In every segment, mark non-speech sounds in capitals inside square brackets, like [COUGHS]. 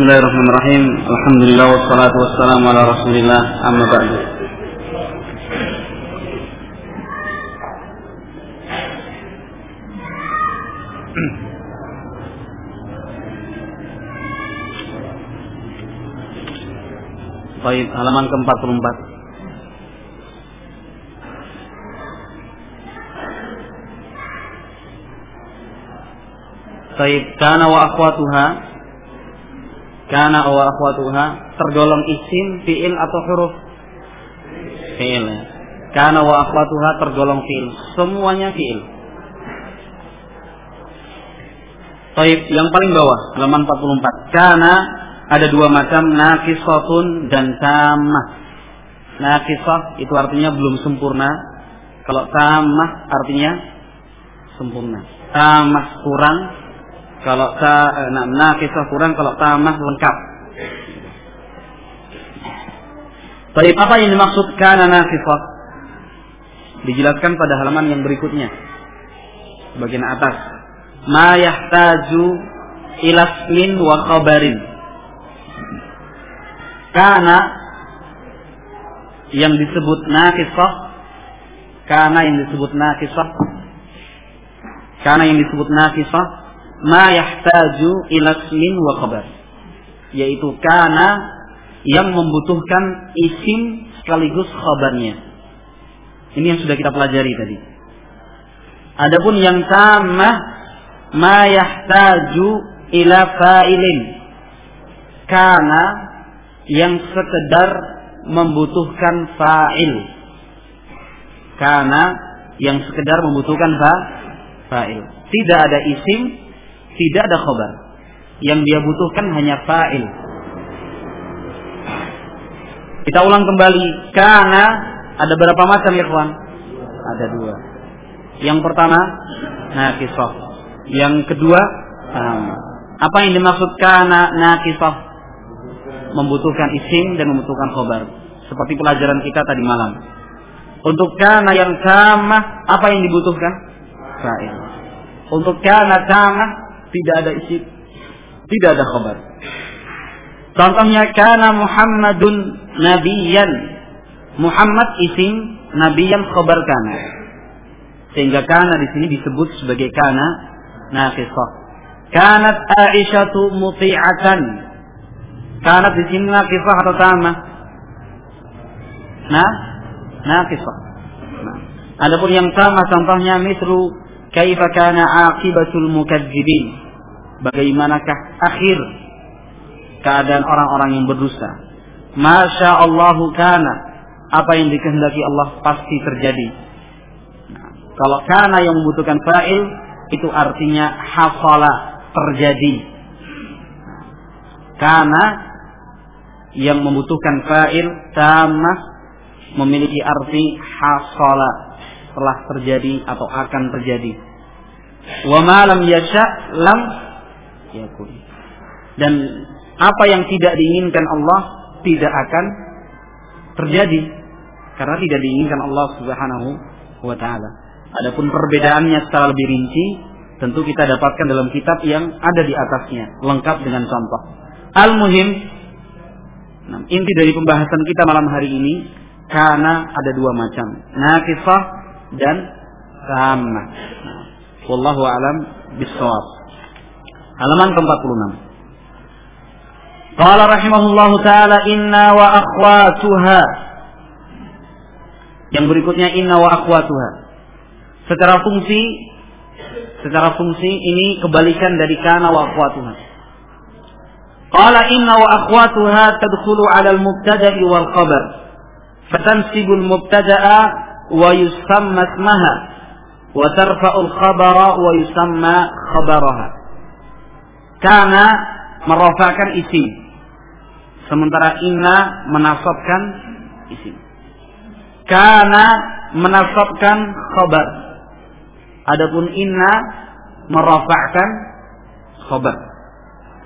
Bismillahirrahmanirrahim. Alhamdulillah wassalatu wassalamu ala Rasulillah. Amma ba'du. [CLEARS THROAT] Baik, halaman ke-44. Baik, kana wa akhwatuha Kana wa akhwatuha tergolong isim, fi'il atau huruf? Fi'il ya. Kana wa akhwatuha tergolong fi'il. Semuanya fi'il. Taib yang paling bawah halaman 44. Kana ada dua macam nakisatun dan tamah. Nakisah itu artinya belum sempurna. Kalau tamah artinya sempurna. Tamah kurang, kalau ta eh, nah, nakisah kurang, kalau tamah lengkap. Tapi apa yang dimaksud kana nakisah? Dijelaskan pada halaman yang berikutnya. Bagian atas. Ma yahtaju ilasmin wa khabarin. Kana yang disebut nakisah karena yang disebut nakisah karena yang disebut nakisah ma yahtaju ila ismin wa khabar. Yaitu kana yang membutuhkan isim sekaligus khabarnya. Ini yang sudah kita pelajari tadi. Adapun yang sama ma yahtaju ila fa'ilin. Kana yang sekedar membutuhkan fa'il. Kana yang sekedar membutuhkan fa'il. Tidak ada isim tidak ada khobar. Yang dia butuhkan hanya fa'il. Kita ulang kembali. Karena ada berapa macam ya kawan? Ada dua. Yang pertama, nakisah. Yang kedua. Apa yang dimaksud karena nakisah? Membutuhkan isim dan membutuhkan khobar. Seperti pelajaran kita tadi malam. Untuk karena yang sama, apa yang dibutuhkan? Fa'il. Untuk karena sama, tidak ada isi, tidak ada khabar. Contohnya karena Muhammadun nabiyan. Muhammad isim nabiyan khabar kana. Sehingga kana di sini disebut sebagai kana nafisah. Kanat Aisyatu muti'atan. Kanat di sini nafisah atau tamah? Nah, nafisah. Nah. Adapun yang sama contohnya misru kaifa kana aqibatul mukadzibin bagaimanakah akhir keadaan orang-orang yang berdusta? Masya Allahu kana. Apa yang dikehendaki Allah pasti terjadi. Nah, kalau kana yang membutuhkan fa'il itu artinya hafala terjadi. Karena yang membutuhkan fa'il tamah memiliki arti hasala telah terjadi atau akan terjadi. Wa ma yasha lam yakun. Dan apa yang tidak diinginkan Allah tidak akan terjadi karena tidak diinginkan Allah Subhanahu wa taala. Adapun perbedaannya secara lebih rinci tentu kita dapatkan dalam kitab yang ada di atasnya, lengkap dengan contoh. Al-muhim nah, inti dari pembahasan kita malam hari ini karena ada dua macam. Nakisah dan sama. Wallahu alam bisawab halaman ke-46. Qala rahimahullahu taala inna wa akhwatuha. Yang berikutnya inna wa akhwatuha. Secara fungsi secara fungsi ini kebalikan dari kana wa akhwatuha. Qala inna wa akhwatuha tadkhulu 'ala al-mubtada'i wal khabar. Fatansibu al-mubtada'a wa yusamma ismaha wa tarfa'u al-khabara wa yusamma khabaraha karena merofakkan isim. Sementara inna menasabkan isim. Karena menasabkan khabar. Adapun inna merofakkan khabar.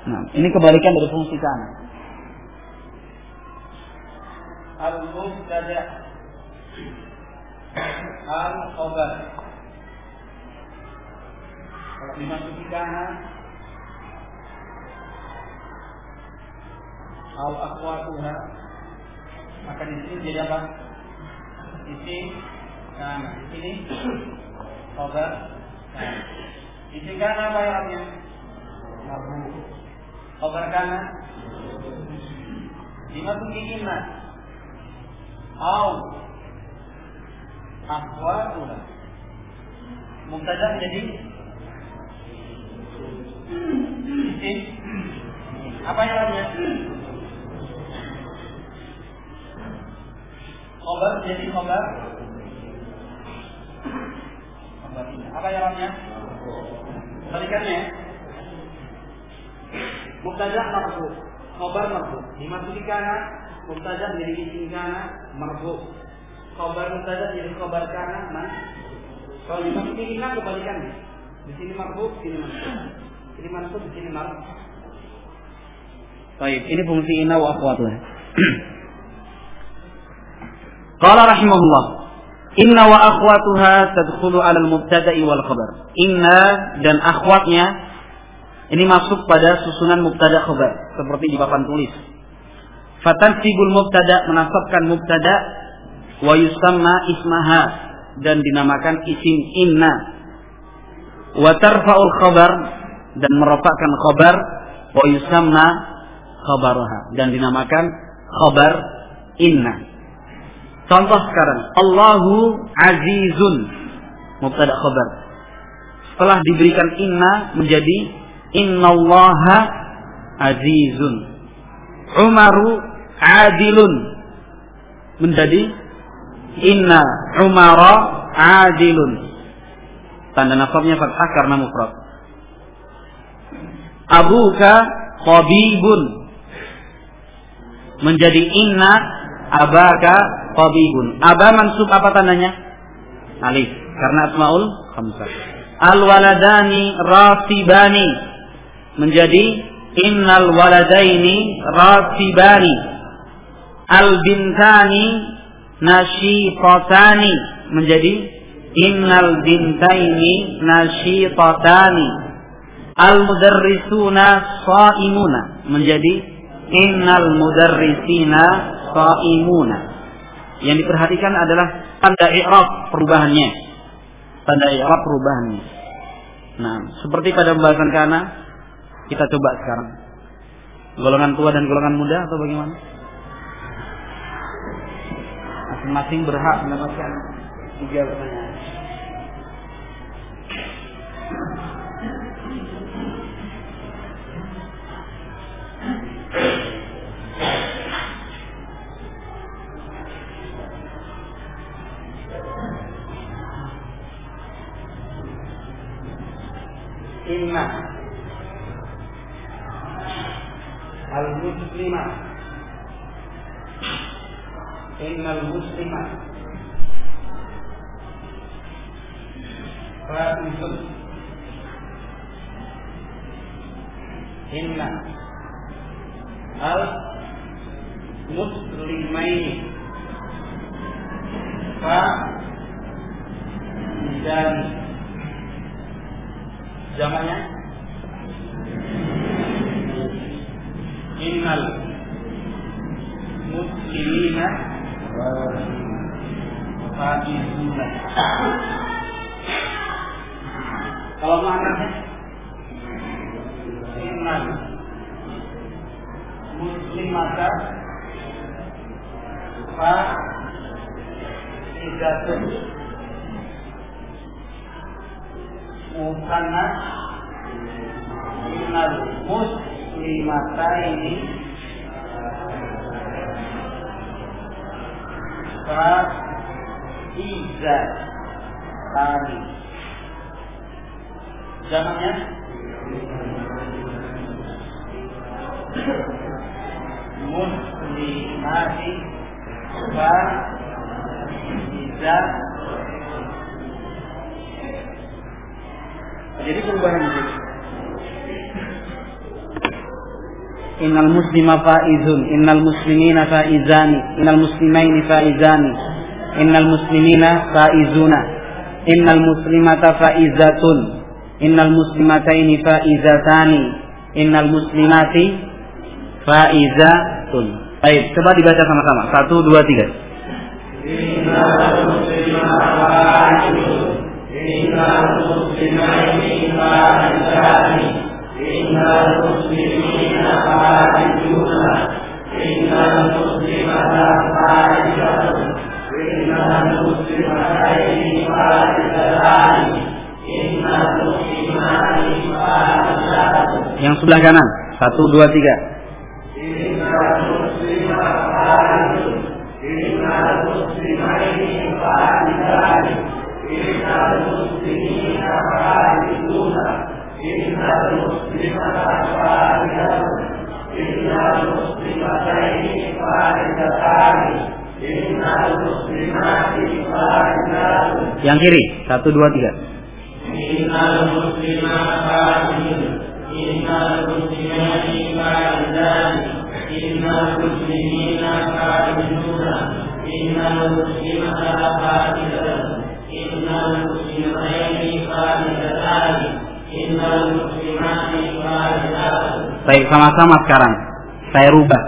Nah ini kebalikan dari fungsi kana al-mubtada. Al khobar kalau dimasuki kana au akhwatuha maka di sini jadi apa? Isim kana. Di sini khabar kana. Isim kana apa artinya? Marfu. Khabar kana dimasuki inna au akhwatuha. Mubtada menjadi isim apa yang artinya? Khobar jadi khobar. Apa jawabannya? Balikannya. Mubtada marfu. Khobar marfu. Dimasuki kana, mubtada menjadi isim kana marfu. Khobar mubtada jadi khobar kana man. Kalau dimasuki inna kebalikannya. Di sini marfu, di sini marfu. Ini marfu, di sini marfu. Baik, ini fungsi inna wa akhwatuha. [CLEARS THROAT] Qala rahimahullah Inna wa akhwatuha tadkhulu 'ala al-mubtada'i wal khabar. Inna dan akhwatnya ini masuk pada susunan mubtada khabar seperti di papan tulis. Fatansibul mubtada menasabkan mubtada wa yusamma ismaha dan dinamakan isim inna. Wa tarfa'ul khabar dan merofakkan khabar wa yusamma khabaraha dan dinamakan khabar inna. Contoh sekarang, Allahu azizun. Mubtada khabar. Setelah diberikan inna menjadi innallaha azizun. Umaru adilun. Menjadi inna umara adilun. Tanda nasabnya fathah karena mufrad. Abuka khabibun. Menjadi inna abaka qabihun. Aba mansub apa tandanya? Alif. Karena asmaul khamsah. Al waladani rasibani menjadi innal waladaini rasibani. Al bintani nasyifatani menjadi innal bintaini nasyifatani. Al mudarrisuna saimuna menjadi innal mudarrisina saimuna yang diperhatikan adalah tanda i'rab perubahannya. Tanda i'rab perubahannya. Nah, seperti pada pembahasan kana, kita coba sekarang. Golongan tua dan golongan muda atau bagaimana? Masing-masing berhak mendapatkan tiga pertanyaan. Innal muslimah faizun inna al muslimaini fa dan Jamaknya Innal muslimina faizuna. Kalau maknanya Innal muslimata faizatun musanna minal muslimataini iza tani. Jamaknya muslimati fa Jadi perubahan itu. Innal muslima faizun, innal muslimina faizani, innal muslimaini faizani, innal muslimina faizuna, innal muslimata faizatun, innal muslimataini faizatani, innal muslimati faiza Tun. Baik, coba dibaca sama-sama. Satu, dua, tiga. Yang sebelah kanan. Satu, dua, tiga. Yang kiri, satu dua tiga. Baik sama-sama sekarang. Saya rubah.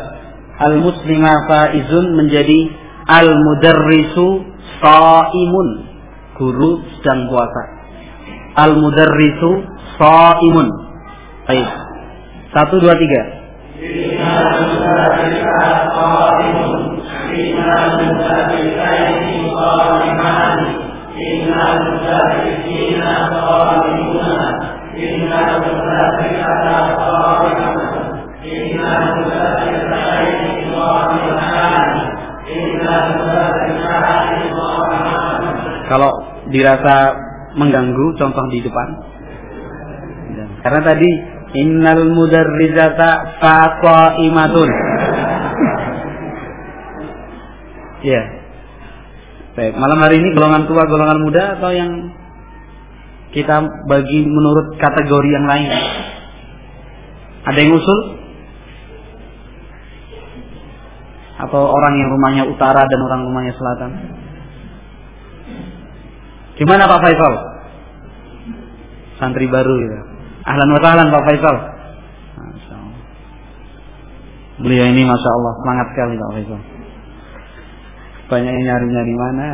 Al-muslimah faizun menjadi al-mudarrisu saimun. Guru sedang puasa. Al-mudarrisu saimun. Baik. Satu, dua, tiga. Kalau dirasa mengganggu, contoh di depan. Karena tadi innal mudarrizata imatun. [LAUGHS] Ya. Baik, malam hari ini golongan tua, golongan muda atau yang kita bagi menurut kategori yang lain? Ada yang usul? Atau orang yang rumahnya utara dan orang rumahnya selatan? Gimana Pak Faisal? Santri baru ya. Ahlan wa sahlan Pak Faisal. Beliau ini Masya Allah semangat sekali Pak Faisal. Banyak yang nyari-nyari mana.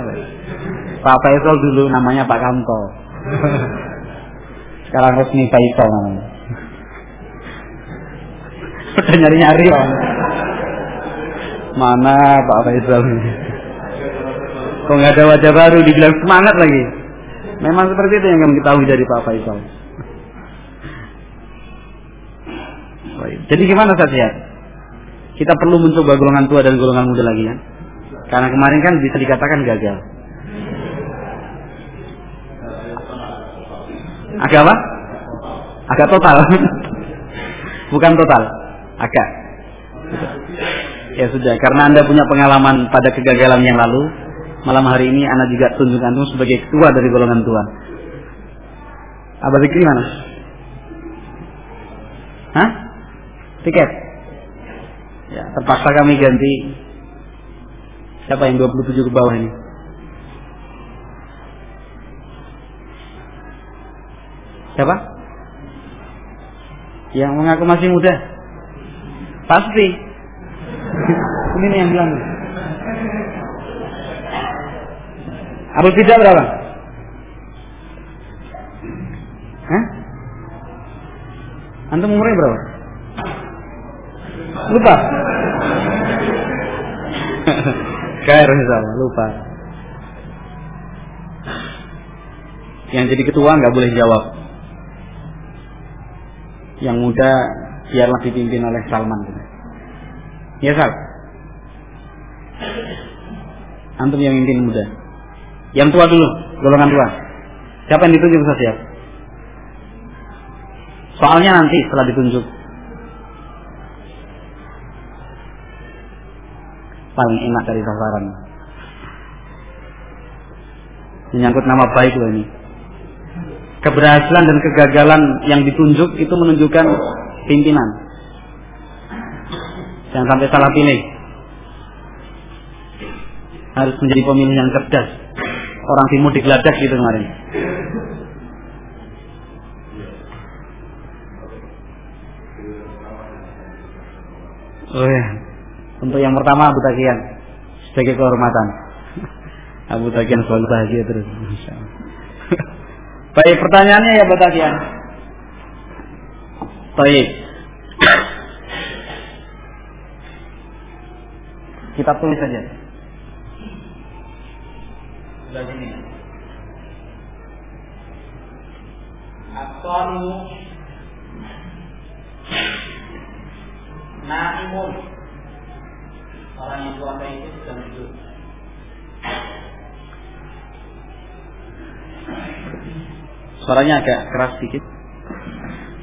Pak Faisal dulu namanya Pak Kanto. Sekarang resmi Faisal namanya. Udah nyari-nyari Pak. Mana Pak Faisal Kok nggak ada wajah baru dibilang semangat lagi. Memang seperti itu yang kami ketahui dari Pak Faisal. Jadi gimana saja? Kita perlu mencoba golongan tua dan golongan muda lagi ya. Karena kemarin kan bisa dikatakan gagal. Agak apa? Agak total. [LAUGHS] Bukan total. Agak. Ya sudah, karena Anda punya pengalaman pada kegagalan yang lalu, malam hari ini Anda juga tunjuk antum sebagai ketua dari golongan tua. Abah Zikri mana? Hah? Tiket? Ya, terpaksa kami ganti. Siapa yang 27 ke bawah ini? Siapa? Yang mengaku masih muda? Pasti. [LAUGHS] Ini yang bilang. Abu tidak berapa? Hah? Antum umurnya berapa? Lupa. [LAUGHS] Kair misalnya, lupa. Yang jadi ketua nggak boleh jawab. Yang muda biarlah dipimpin oleh Salman. Ya Sal. Antum yang mimpin muda. Yang tua dulu, golongan tua. Siapa yang ditunjuk siap? Soalnya nanti setelah ditunjuk paling enak dari sasaran. Menyangkut nama baik loh ini. Keberhasilan dan kegagalan yang ditunjuk itu menunjukkan pimpinan. Jangan sampai salah pilih. Harus menjadi pemilih yang cerdas. Orang timur digeladak gitu kemarin. Oh ya. Untuk yang pertama Abu Takian sebagai kehormatan. [LAUGHS] Abu Takian selalu bahagia terus. [LAUGHS] Baik, pertanyaannya ya Abu Takian. Baik. [COUGHS] Kita tulis saja. Sini. Asalimu Naimun Orang yang puasa itu sedang tidur. Suaranya agak keras sedikit.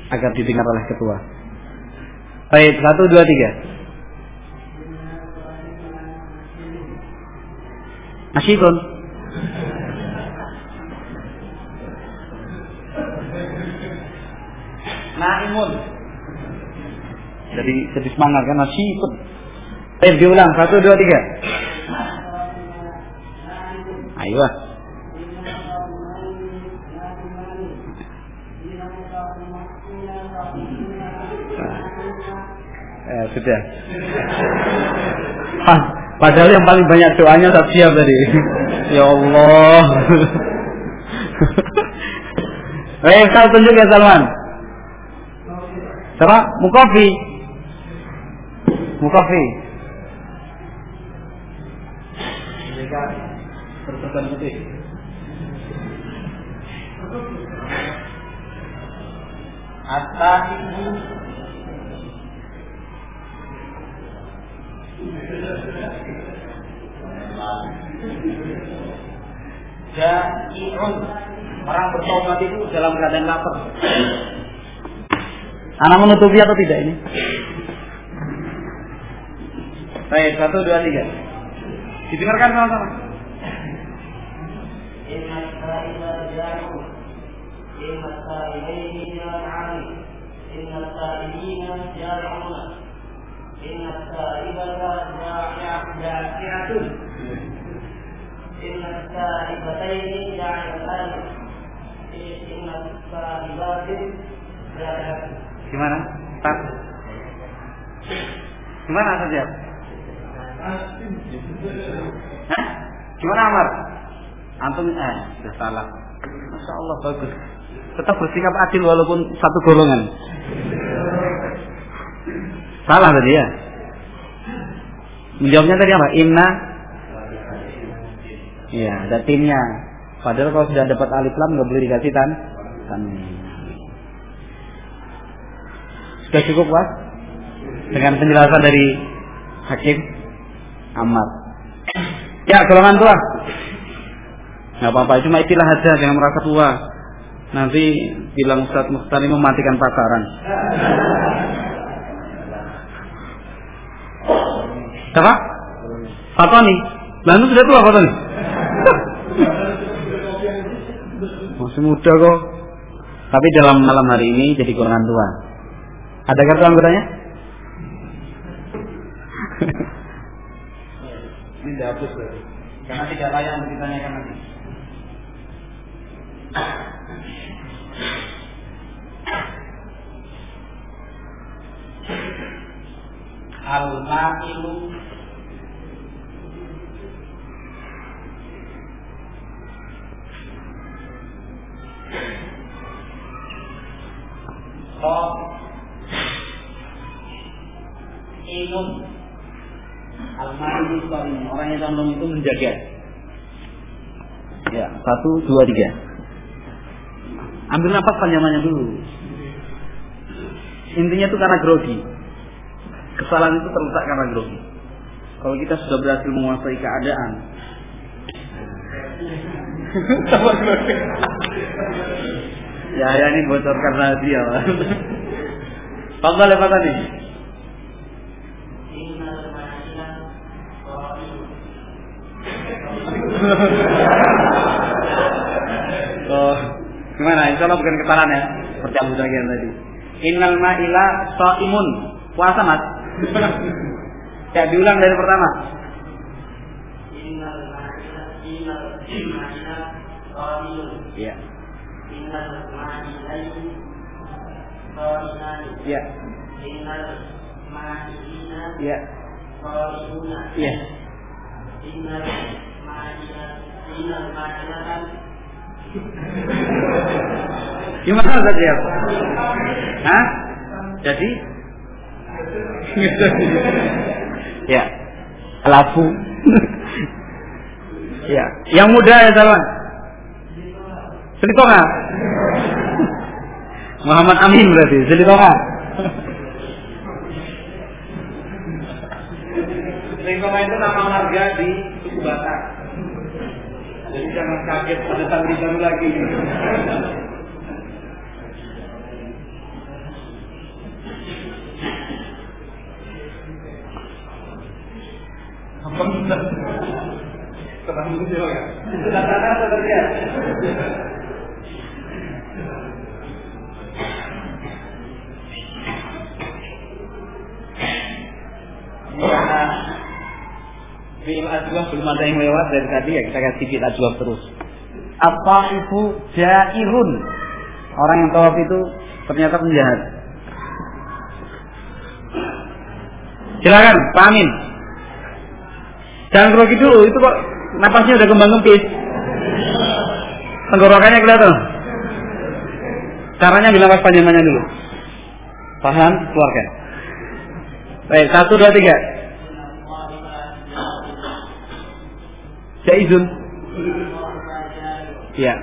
Agar didengar oleh ketua. Baik, satu, dua, tiga. Nasyidun Naimun jadi jadi semangat kan? Nasyidun Baik diulang satu dua tiga. Ayo. Eh, sudah. Ah, padahal yang paling banyak doanya tak siap tadi. [LAUGHS] ya Allah. [LAUGHS] Eh, kau tunjuk ya Salman. Siapa? Mukafi. Mukafi. Berpesan putih. At-ta'ibu Ja'i'un. Orang bertobat itu dalam keadaan lapar. Anak menutupi atau tidak ini? Baik, satu, dua, tiga. Didengarkan sama-sama جائعة إن السائبتين جائعتان إن السائبات جائعة Gimana? Tak? Gimana saja? Hah? Gimana Amar? Antum eh sudah salah. Masya Allah bagus. Tetap bersikap adil walaupun satu golongan. Salah tadi ya. Menjawabnya tadi apa? Inna. Iya, ada timnya. Padahal kalau sudah dapat alif lam nggak boleh dikasih tan. tan. Sudah cukup was? Dengan penjelasan dari Hakim Ammar. Ya, golongan tua nggak apa-apa cuma istilah aja jangan merasa tua nanti bilang Ustaz Mukhtar mematikan pasaran siapa? Fatoni. Lalu sudah tua Fatoni? [LAUGHS] Masih muda kok. Tapi dalam malam hari ini jadi golongan tua ada kartu anggotanya? [LAUGHS] ini dihapus karena tidak layak untuk ditanyakan nanti Al-ma'ilu Inum Al-ma'ilu Orang yang tolong itu menjaga Ya, satu, dua, tiga Ambil nafas panjang-panjang dulu. Intinya itu karena grogi. Kesalahan itu terletak karena grogi. Kalau kita sudah berhasil menguasai keadaan, [LAUGHS] ya ya ini bocorkan rahasia. Panggal apa tadi? Oh, Gimana? Insya Allah bukan kesalahan ya. Seperti Abu Dagir tadi. Innal ma'ila sa'imun. Puasa mas. ya diulang dari pertama. Innal ma'ila innal ma'ila sa'imun. Iya. Innal ma'ilai sa'imun. Iya. Innal ma'ilina. Iya. Iya. Gimana tadi ya? Hah? Jadi? ya. Lafu. ya. Yang muda ya Salman. Selitonga. Muhammad Amin berarti. Selitonga. Selitonga itu nama marga di Batak. Jadi jangan kaget pada tanggal baru lagi. Apa? Terang dulu ya. Sadar atau terlihat? Karena belum ada yang lewat dari tadi ya kita kasih film ajwah terus. Apa itu jairun? Orang yang tawaf itu ternyata penjahat. Silakan, Pak Amin. Jangan grogi dulu, itu kok napasnya udah kembang kempis. Tenggorokannya kelihatan. Caranya bilang panjangannya dulu. Paham? Keluarkan. Baik, satu, dua, tiga. Jaizun. Ya.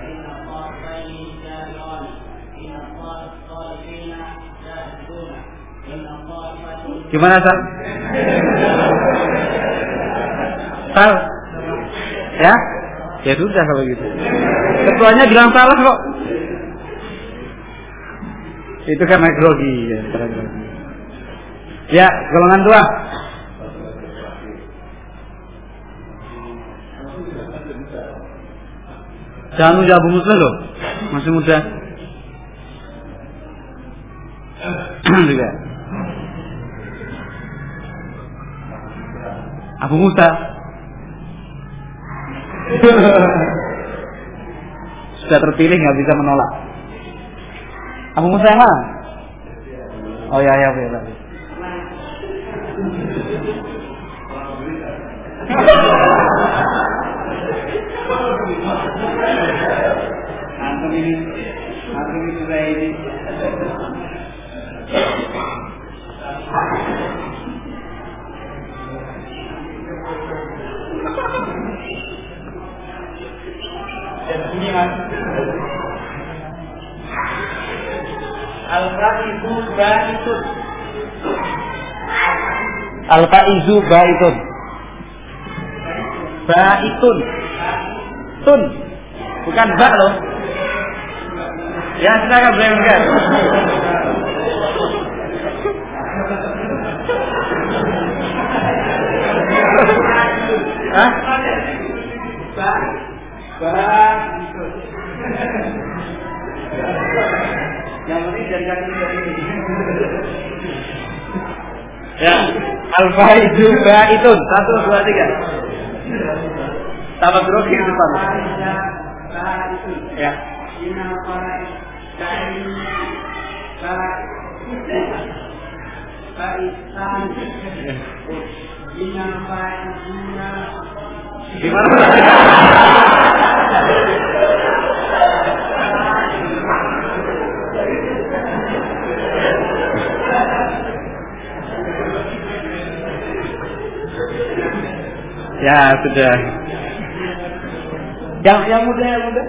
Gimana Sal? Sal? Ya? Ya sudah kalau gitu. Ketuanya bilang salah kok. Itu karena grogi ya, karena. Ya, golongan dua. Jangan udah Abu Musa loh, masih muda. Juga. [CLEARS THROAT] Abu Musa. Sudah terpilih nggak bisa menolak. Abu Musa yang mana? Oh ya ya ya. Antum [LAUGHS] ini, antum ini sudah ini. Al-Faizu Baitun. Al-Faizu Baitun. Baitun. Tun. Bukan ba loh Ya silakan berikan Hah? Ini. Ya, al-faizu baitun. Satu, dua, tiga. Tambah grogi depan. Ya. Ya sudah. Yang yang muda yang muda.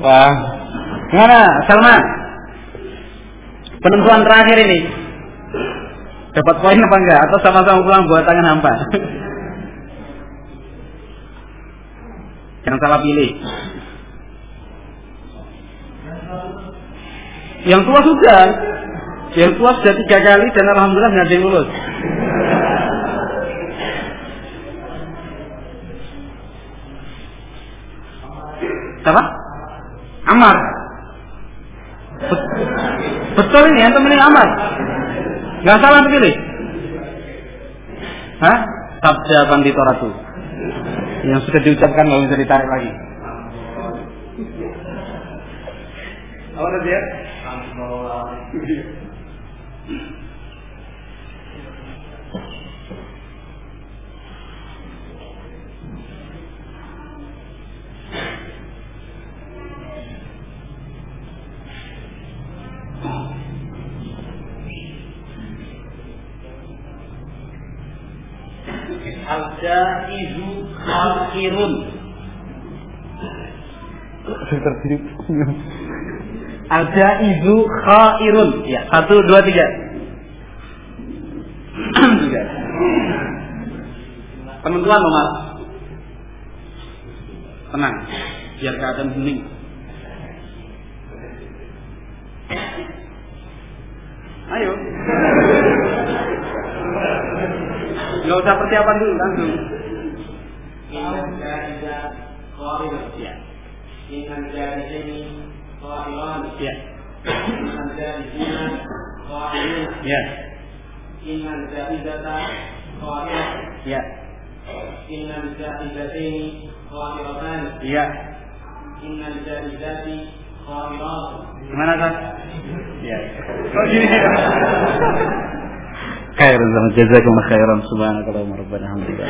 Wah, gimana Salma? Penentuan terakhir ini dapat poin apa enggak? Atau sama-sama pulang buat tangan hampa? Jangan salah pilih. Yang tua sudah. Yang tua sudah tiga kali dan alhamdulillah nggak ada yang lulus. Siapa? Amar. Betul ini yang temenin Amar. Gak salah pilih. Hah? Sabda Banditoratu. Yang sudah diucapkan nggak bisa ditarik lagi. Apa tadi ya? Khairun. Al-jaizu khairun. Ya, satu, dua, tiga. Penentuan nomor. Tenang, biar keadaan hening. Ayo. Gak usah persiapan dulu langsung. Ya. Ya. Inna jaizata qa'ilan. Ya. Inna jaizataini qa'ilatan. Ya. Inna jaizati qa'ilat. Gimana kan? Ya. Oh gini. Sama jazakumullah khairan subhanakallahumma rabbana hamdika.